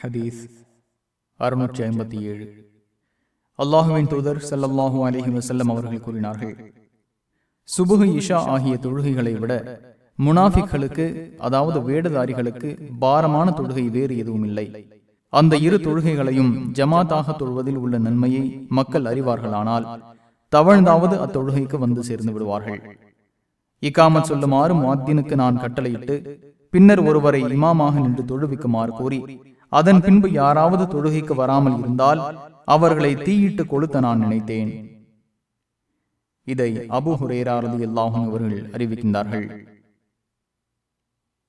ஹதீஸ் அறுநூற்றி ஐம்பத்தி ஏழு. அல்லாஹுவின் தூதர் ஸல்லல்லாஹு அலைஹி வசல்லம் அவர்கள் கூறினார்கள் சுபுகு இஷா ஆகிய தொழுகைகளை விட முனாஃபிக்களுக்கு அதாவது வேடதாரிகளுக்கு பாரமான தொழுகை வேறு எதுவும் இல்லை. அந்த இரு தொழுகைகளையும் ஜமாத்தாக தொழுவதில் உள்ள நன்மையை மக்கள் அறிவார்களானால் தவழ்ந்தாவது அத்தொழுகைக்கு வந்து சேர்ந்து விடுவார்கள். இக்காமத் சொல்லுமாறு முஅத்தினுக்கு நான் கட்டளையிட்டு பின்னர் ஒருவரை இமாமாக நின்று தொழுவிக்குமாறு கூறி அதன் பின்பு யாராவது தொழுகைக்கு வராமல் இருந்தால் அவர்களை தீயிட்டு கொளுத்த நான் நினைத்தேன். இதை அபு ஹுரேரா அவர்கள் அறிவிக்கின்றார்கள்.